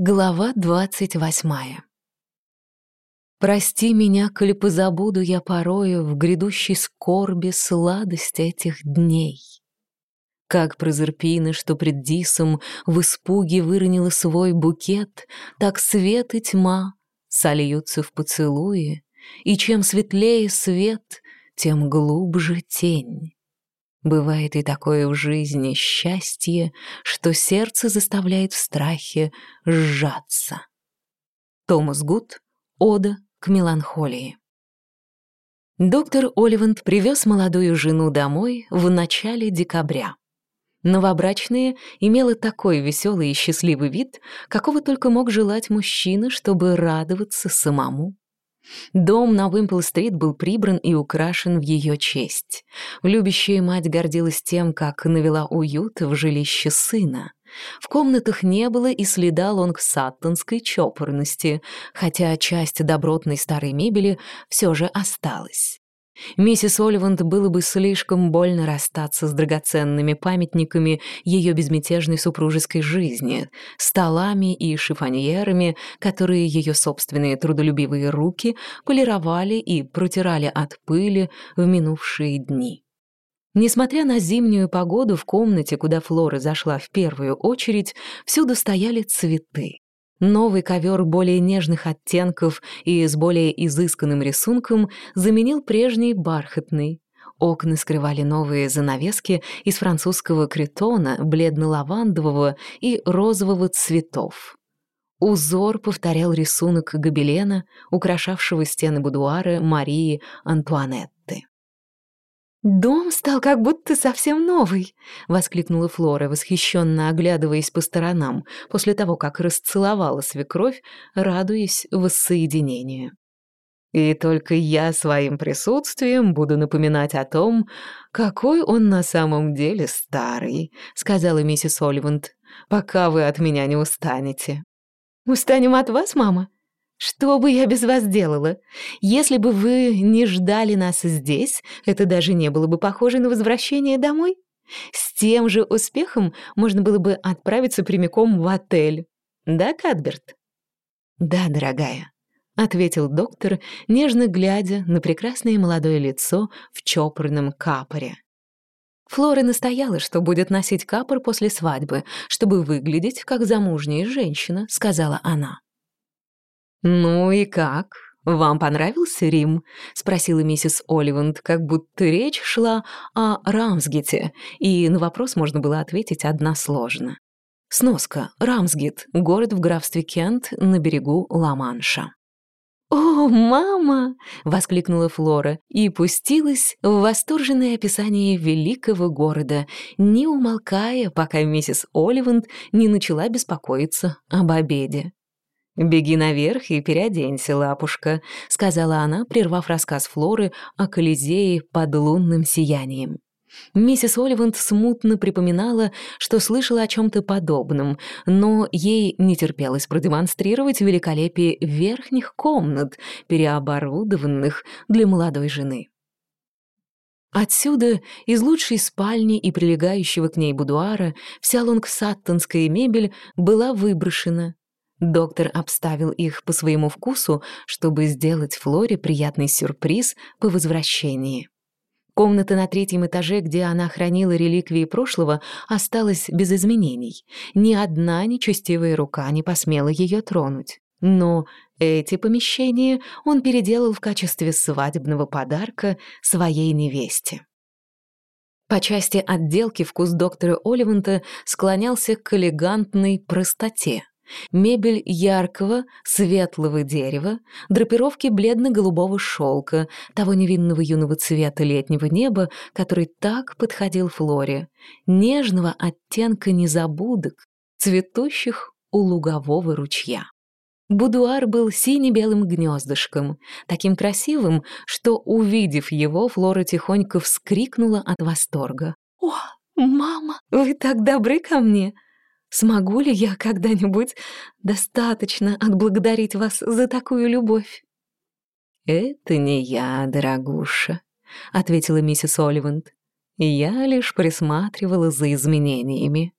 Глава двадцать восьмая Прости меня, коли позабуду я порою В грядущей скорби сладость этих дней. Как Прозерпина, что пред Дисом В испуге выронила свой букет, Так свет и тьма сольются в поцелуе, И чем светлее свет, тем глубже тень. Бывает и такое в жизни счастье, что сердце заставляет в страхе сжаться. Томас Гуд. Ода к меланхолии. Доктор Оливанд привез молодую жену домой в начале декабря. Новобрачная имела такой веселый и счастливый вид, какого только мог желать мужчина, чтобы радоваться самому. Дом на Уимпл-стрит был прибран и украшен в ее честь. Любящая мать гордилась тем, как навела уют в жилище сына. В комнатах не было и следа лонгсаттонской чопорности, хотя часть добротной старой мебели все же осталась. Миссис Оливанд было бы слишком больно расстаться с драгоценными памятниками ее безмятежной супружеской жизни, столами и шифоньерами, которые ее собственные трудолюбивые руки полировали и протирали от пыли в минувшие дни. Несмотря на зимнюю погоду, в комнате, куда Флора зашла в первую очередь, всюду стояли цветы. Новый ковер более нежных оттенков и с более изысканным рисунком заменил прежний бархатный. Окна скрывали новые занавески из французского кретона, бледно-лавандового и розового цветов. Узор повторял рисунок гобелена, украшавшего стены будуара Марии Антуанетты. «Дом стал как будто совсем новый», — воскликнула Флора, восхищенно оглядываясь по сторонам, после того, как расцеловала свекровь, радуясь воссоединению. «И только я своим присутствием буду напоминать о том, какой он на самом деле старый», — сказала миссис Оливанд, «пока вы от меня не устанете». «Устанем от вас, мама?» Что бы я без вас делала? Если бы вы не ждали нас здесь, это даже не было бы похоже на возвращение домой. С тем же успехом можно было бы отправиться прямиком в отель. Да, Кадберт? Да, дорогая, ответил доктор, нежно глядя на прекрасное молодое лицо в чопорном капоре. Флора настояла, что будет носить капор после свадьбы, чтобы выглядеть как замужняя женщина, сказала она. «Ну и как? Вам понравился Рим?» — спросила миссис Оливанд, как будто речь шла о Рамсгете, и на вопрос можно было ответить односложно. Сноска. Рамсгет — город в графстве Кент на берегу Ла-Манша. «О, мама!» — воскликнула Флора и пустилась в восторженное описание великого города, не умолкая, пока миссис Оливанд не начала беспокоиться об обеде. «Беги наверх и переоденься, лапушка», — сказала она, прервав рассказ Флоры о Колизее под лунным сиянием. Миссис Оливанд смутно припоминала, что слышала о чем-то подобном, но ей не терпелось продемонстрировать великолепие верхних комнат, переоборудованных для молодой жены. Отсюда, из лучшей спальни и прилегающего к ней будуара, вся лонгсаттонская мебель была выброшена, Доктор обставил их по своему вкусу, чтобы сделать Флоре приятный сюрприз по возвращении. Комната на третьем этаже, где она хранила реликвии прошлого, осталась без изменений. Ни одна нечестивая рука не посмела ее тронуть. Но эти помещения он переделал в качестве свадебного подарка своей невесте. По части отделки вкус доктора Оливанта склонялся к элегантной простоте. Мебель яркого, светлого дерева, драпировки бледно-голубого шелка, того невинного юного цвета летнего неба, который так подходил Флоре, нежного оттенка незабудок, цветущих у лугового ручья. Будуар был сине-белым гнездышком, таким красивым, что, увидев его, Флора тихонько вскрикнула от восторга. «О, мама, вы так добры ко мне!» Смогу ли я когда-нибудь достаточно отблагодарить вас за такую любовь?» «Это не я, дорогуша», — ответила миссис Оливанд. «Я лишь присматривала за изменениями».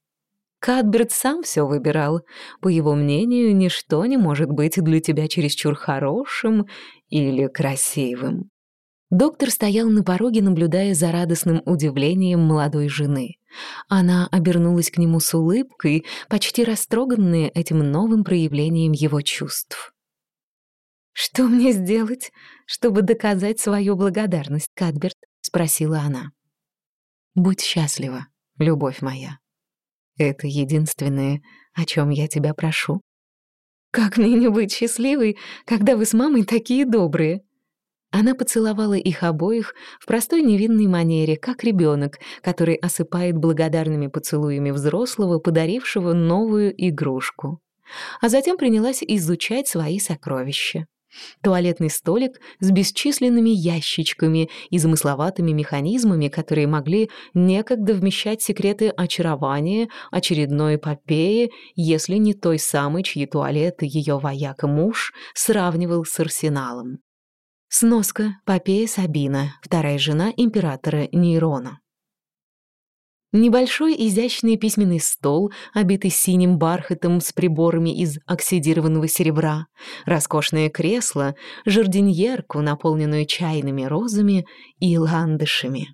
Кадберт сам все выбирал. По его мнению, ничто не может быть для тебя чересчур хорошим или красивым. Доктор стоял на пороге, наблюдая за радостным удивлением молодой жены. Она обернулась к нему с улыбкой, почти растроганная этим новым проявлением его чувств. «Что мне сделать, чтобы доказать свою благодарность, Кадберт?» — спросила она. «Будь счастлива, любовь моя. Это единственное, о чем я тебя прошу». «Как мне не быть счастливой, когда вы с мамой такие добрые?» Она поцеловала их обоих в простой невинной манере, как ребенок, который осыпает благодарными поцелуями взрослого, подарившего новую игрушку. А затем принялась изучать свои сокровища. Туалетный столик с бесчисленными ящичками и замысловатыми механизмами, которые могли некогда вмещать секреты очарования, очередной эпопеи, если не той самой, чьи туалеты ее вояка-муж сравнивал с арсеналом. Сноска Попея Сабина, вторая жена императора Нейрона. Небольшой изящный письменный стол, обитый синим бархатом с приборами из оксидированного серебра, роскошное кресло, жардиньерку, наполненную чайными розами и ландышами.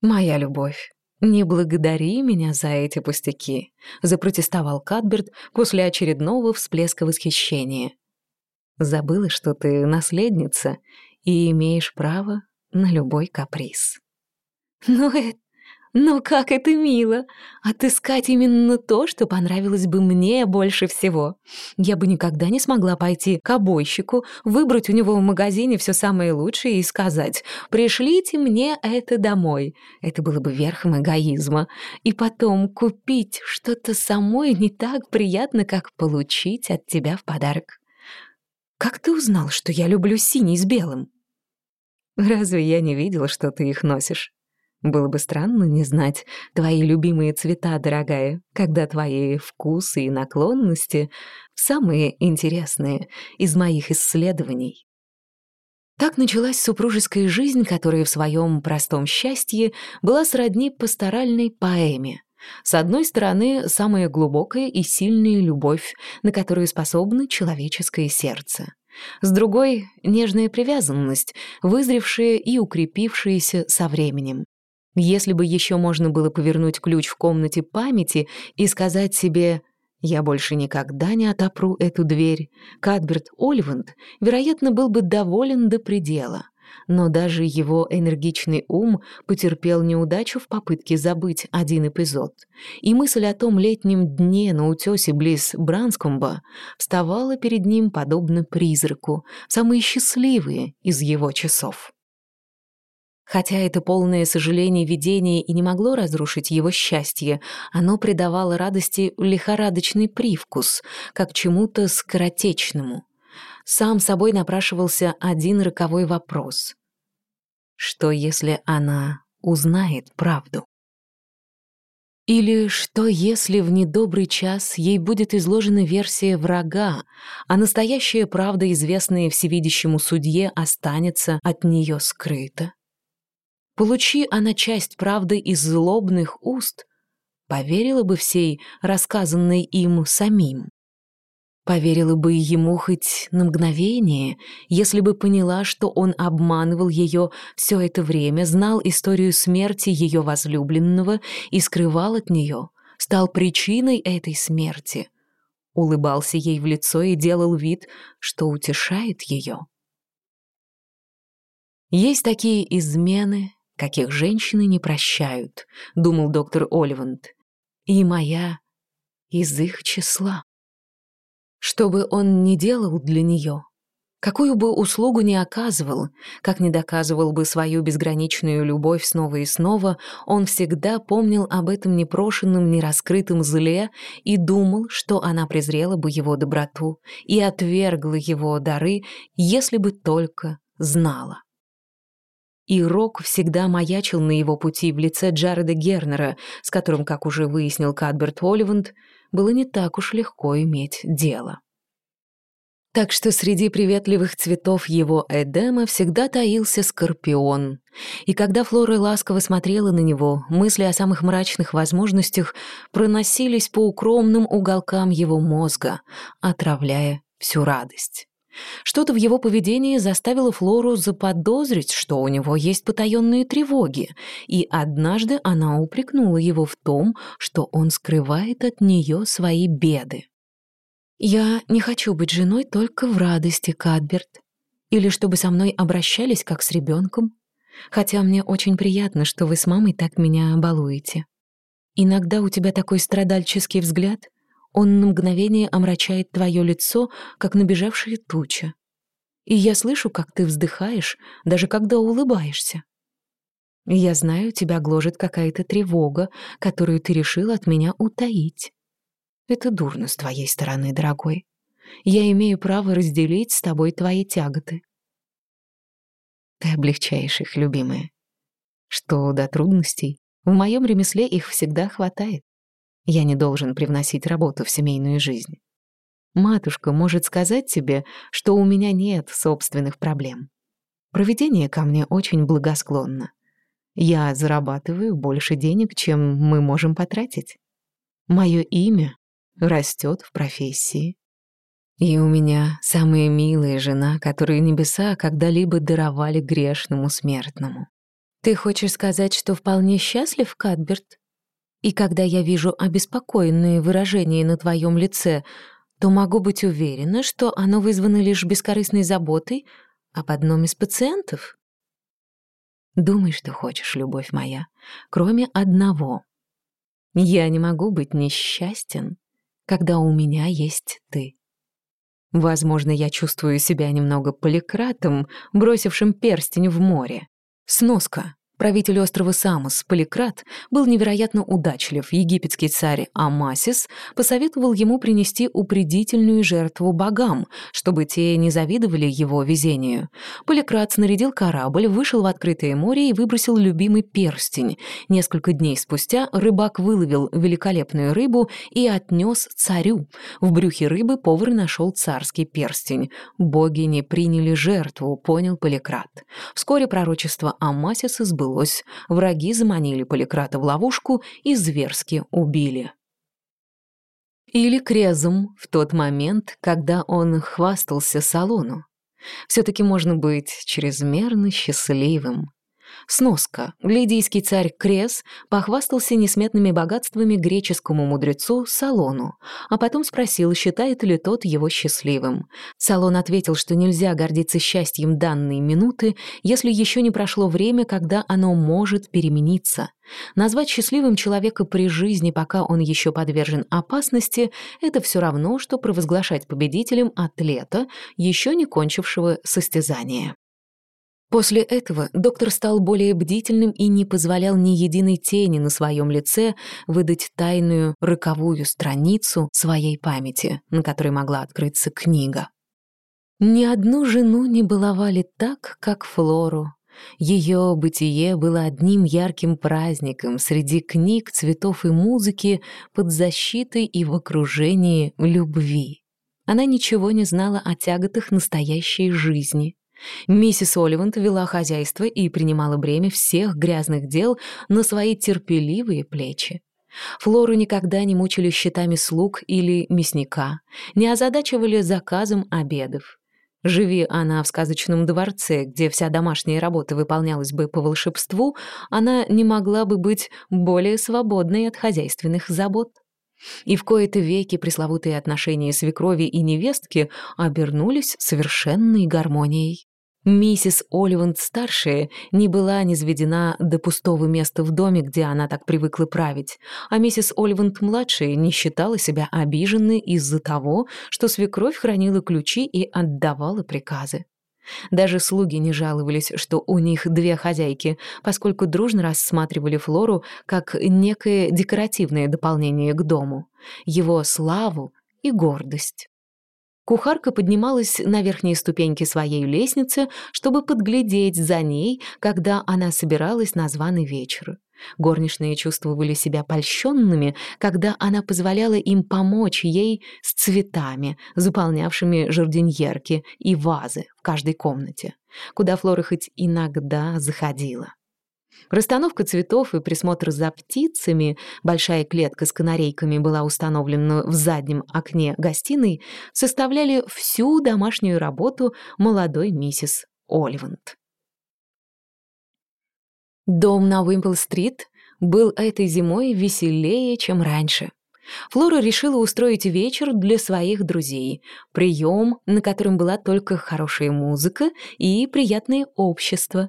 «Моя любовь, не благодари меня за эти пустяки», — запротестовал Кадберт после очередного всплеска восхищения. Забыла, что ты наследница и имеешь право на любой каприз. Ну это... Ну как это мило! Отыскать именно то, что понравилось бы мне больше всего. Я бы никогда не смогла пойти к обойщику, выбрать у него в магазине все самое лучшее и сказать «пришлите мне это домой». Это было бы верхом эгоизма. И потом купить что-то самой не так приятно, как получить от тебя в подарок. Как ты узнал, что я люблю синий с белым? Разве я не видела, что ты их носишь? Было бы странно не знать твои любимые цвета, дорогая, когда твои вкусы и наклонности самые интересные из моих исследований. Так началась супружеская жизнь, которая в своем простом счастье была сродни пасторальной поэме. С одной стороны, самая глубокая и сильная любовь, на которую способно человеческое сердце. С другой — нежная привязанность, вызревшая и укрепившаяся со временем. Если бы еще можно было повернуть ключ в комнате памяти и сказать себе «Я больше никогда не отопру эту дверь», Кадберт Оливанд, вероятно, был бы доволен до предела — но даже его энергичный ум потерпел неудачу в попытке забыть один эпизод, и мысль о том летнем дне на утёсе близ Бранскомба вставала перед ним подобно призраку, самые счастливые из его часов. Хотя это полное сожаление видение и не могло разрушить его счастье, оно придавало радости лихорадочный привкус, как чему-то скоротечному сам собой напрашивался один роковой вопрос. Что, если она узнает правду? Или что, если в недобрый час ей будет изложена версия врага, а настоящая правда, известная всевидящему судье, останется от нее скрыта? Получи она часть правды из злобных уст, поверила бы всей рассказанной им самим. Поверила бы ему хоть на мгновение, если бы поняла, что он обманывал ее все это время, знал историю смерти ее возлюбленного и скрывал от нее, стал причиной этой смерти. Улыбался ей в лицо и делал вид, что утешает ее. Есть такие измены, каких женщины не прощают, думал доктор Оливанд, и моя из их числа. Что бы он ни делал для нее, какую бы услугу ни оказывал, как не доказывал бы свою безграничную любовь снова и снова, он всегда помнил об этом непрошенном, нераскрытом зле и думал, что она презрела бы его доброту и отвергла его дары, если бы только знала. И Рок всегда маячил на его пути в лице Джареда Гернера, с которым, как уже выяснил Кадберт Оливанд, было не так уж легко иметь дело. Так что среди приветливых цветов его Эдема всегда таился скорпион. И когда Флора ласково смотрела на него, мысли о самых мрачных возможностях проносились по укромным уголкам его мозга, отравляя всю радость. Что-то в его поведении заставило Флору заподозрить, что у него есть потаенные тревоги, и однажды она упрекнула его в том, что он скрывает от нее свои беды. «Я не хочу быть женой только в радости, Кадберт, или чтобы со мной обращались как с ребенком, хотя мне очень приятно, что вы с мамой так меня балуете. Иногда у тебя такой страдальческий взгляд — он на мгновение омрачает твое лицо, как набежавшая туча. И я слышу, как ты вздыхаешь, даже когда улыбаешься. Я знаю, тебя гложет какая-то тревога, которую ты решил от меня утаить. Это дурно с твоей стороны, дорогой. Я имею право разделить с тобой твои тяготы. Ты облегчаешь их, любимая. Что до трудностей, в моем ремесле их всегда хватает. Я не должен привносить работу в семейную жизнь. Матушка может сказать тебе, что у меня нет собственных проблем. Проведение ко мне очень благосклонно. Я зарабатываю больше денег, чем мы можем потратить. Мое имя растет в профессии. И у меня самая милая жена, которую небеса когда-либо даровали грешному смертному. Ты хочешь сказать, что вполне счастлив, Кадберт? И когда я вижу обеспокоенные выражения на твоем лице, то могу быть уверена, что оно вызвано лишь бескорыстной заботой об одном из пациентов. Думай, что хочешь, любовь моя, кроме одного. Я не могу быть несчастен, когда у меня есть ты. Возможно, я чувствую себя немного поликратом, бросившим перстень в море. Сноска. Правитель острова Самос, Поликрат, был невероятно удачлив. Египетский царь Амасис посоветовал ему принести упредительную жертву богам, чтобы те не завидовали его везению. Поликрат снарядил корабль, вышел в открытое море и выбросил любимый перстень. Несколько дней спустя рыбак выловил великолепную рыбу и отнес царю. В брюхе рыбы повар нашел царский перстень. Боги не приняли жертву, понял Поликрат. Вскоре пророчество Амасиса сбылось сбылось. Враги заманили Поликрата в ловушку и зверски убили. Или Крезум в тот момент, когда он хвастался салону. Все-таки можно быть чрезмерно счастливым. Сноска. Лидийский царь Крес похвастался несметными богатствами греческому мудрецу Салону, а потом спросил, считает ли тот его счастливым. Салон ответил, что нельзя гордиться счастьем данной минуты, если еще не прошло время, когда оно может перемениться. Назвать счастливым человека при жизни, пока он еще подвержен опасности, это все равно, что провозглашать победителем атлета, еще не кончившего состязание. После этого доктор стал более бдительным и не позволял ни единой тени на своем лице выдать тайную роковую страницу своей памяти, на которой могла открыться книга. Ни одну жену не баловали так, как Флору. Ее бытие было одним ярким праздником среди книг, цветов и музыки под защитой и в окружении любви. Она ничего не знала о тяготах настоящей жизни. Миссис Оливант вела хозяйство и принимала бремя всех грязных дел на свои терпеливые плечи. Флору никогда не мучили счетами слуг или мясника, не озадачивали заказом обедов. Живи она в сказочном дворце, где вся домашняя работа выполнялась бы по волшебству, она не могла бы быть более свободной от хозяйственных забот. И в кои-то веки пресловутые отношения свекрови и невестки обернулись совершенной гармонией. Миссис Оливанд-старшая не была низведена до пустого места в доме, где она так привыкла править, а миссис Оливанд-младшая не считала себя обиженной из-за того, что свекровь хранила ключи и отдавала приказы. Даже слуги не жаловались, что у них две хозяйки, поскольку дружно рассматривали Флору как некое декоративное дополнение к дому, его славу и гордость. Кухарка поднималась на верхние ступеньки своей лестницы, чтобы подглядеть за ней, когда она собиралась на званый вечер. Горничные чувствовали себя польщенными, когда она позволяла им помочь ей с цветами, заполнявшими жардиньерки и вазы в каждой комнате, куда Флора хоть иногда заходила. Расстановка цветов и присмотр за птицами, большая клетка с канарейками была установлена в заднем окне гостиной, составляли всю домашнюю работу молодой миссис Оливанд. Дом на Уимпл-стрит был этой зимой веселее, чем раньше. Флора решила устроить вечер для своих друзей, прием, на котором была только хорошая музыка и приятное общество.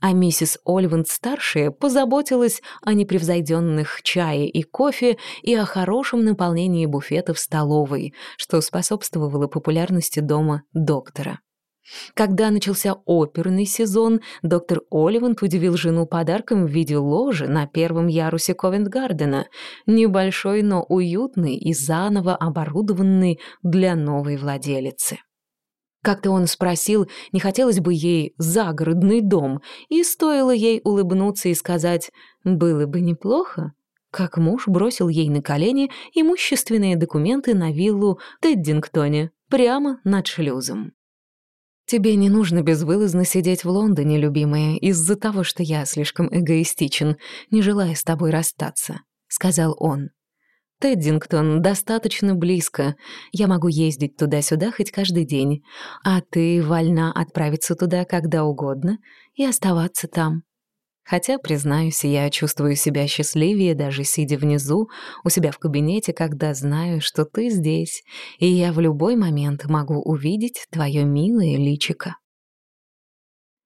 А миссис Ольванд-старшая позаботилась о непревзойденных чае и кофе и о хорошем наполнении буфета в столовой, что способствовало популярности дома доктора. Когда начался оперный сезон, доктор Оливанд удивил жену подарком в виде ложи на первом ярусе Ковент-Гардена, небольшой, но уютный и заново оборудованный для новой владелицы. Как-то он спросил, не хотелось бы ей загородный дом, и стоило ей улыбнуться и сказать «было бы неплохо», как муж бросил ей на колени имущественные документы на виллу Теддингтоне, прямо над шлюзом. «Тебе не нужно безвылазно сидеть в Лондоне, любимая, из-за того, что я слишком эгоистичен, не желая с тобой расстаться», — сказал он. «Теддингтон достаточно близко. Я могу ездить туда-сюда хоть каждый день, а ты вольна отправиться туда когда угодно и оставаться там. Хотя, признаюсь, я чувствую себя счастливее, даже сидя внизу, у себя в кабинете, когда знаю, что ты здесь, и я в любой момент могу увидеть твое милое личико.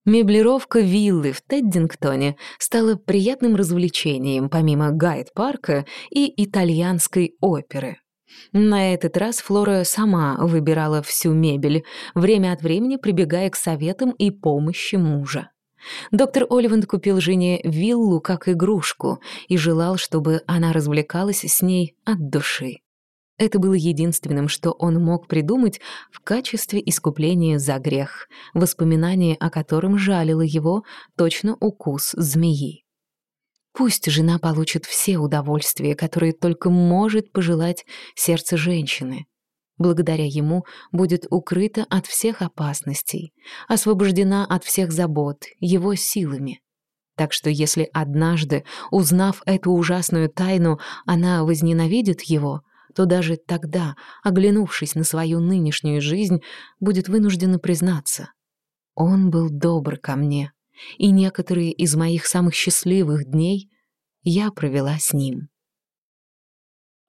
Меблировка виллы в Теддингтоне стала приятным развлечением помимо гайд-парка и итальянской оперы. На этот раз Флора сама выбирала всю мебель, время от времени прибегая к советам и помощи мужа. Доктор Оливанд купил жене виллу как игрушку и желал, чтобы она развлекалась с ней от души. Это было единственным, что он мог придумать в качестве искупления за грех, воспоминание о котором жалило его точно укус змеи. Пусть жена получит все удовольствия, которые только может пожелать сердце женщины, Благодаря ему будет укрыта от всех опасностей, освобождена от всех забот его силами. Так что если однажды, узнав эту ужасную тайну, она возненавидит его, то даже тогда, оглянувшись на свою нынешнюю жизнь, будет вынуждена признаться. Он был добр ко мне, и некоторые из моих самых счастливых дней я провела с ним.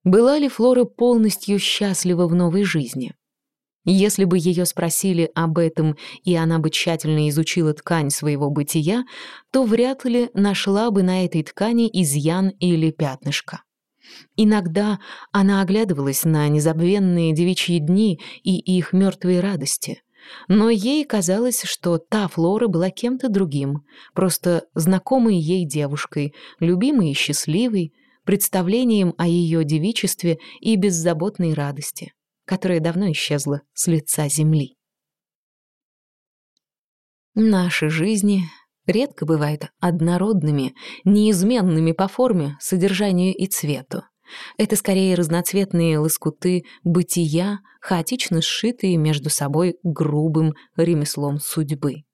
Была ли Флора полностью счастлива в новой жизни? Если бы ее спросили об этом, и она бы тщательно изучила ткань своего бытия, то вряд ли нашла бы на этой ткани изъян или пятнышко. Иногда она оглядывалась на незабвенные девичьи дни и их мертвые радости. Но ей казалось, что та Флора была кем-то другим, просто знакомой ей девушкой, любимой и счастливой, представлением о ее девичестве и беззаботной радости, которая давно исчезла с лица земли. Наши жизни редко бывают однородными, неизменными по форме, содержанию и цвету. Это скорее разноцветные лоскуты бытия, хаотично сшитые между собой грубым ремеслом судьбы.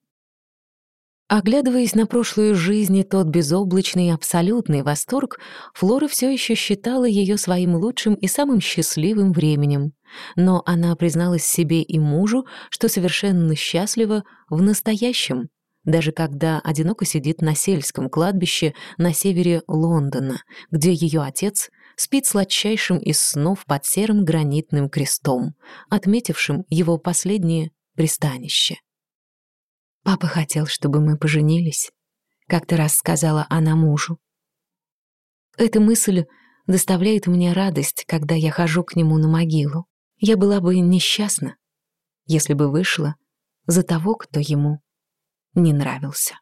Оглядываясь на прошлую жизнь и тот безоблачный и абсолютный восторг, Флора все еще считала ее своим лучшим и самым счастливым временем. Но она призналась себе и мужу, что совершенно счастлива в настоящем, даже когда одиноко сидит на сельском кладбище на севере Лондона, где ее отец спит сладчайшим из снов под серым гранитным крестом, отметившим его последнее пристанище. Папа хотел, чтобы мы поженились, как-то раз сказала она мужу. Эта мысль доставляет мне радость, когда я хожу к нему на могилу. Я была бы несчастна, если бы вышла за того, кто ему не нравился.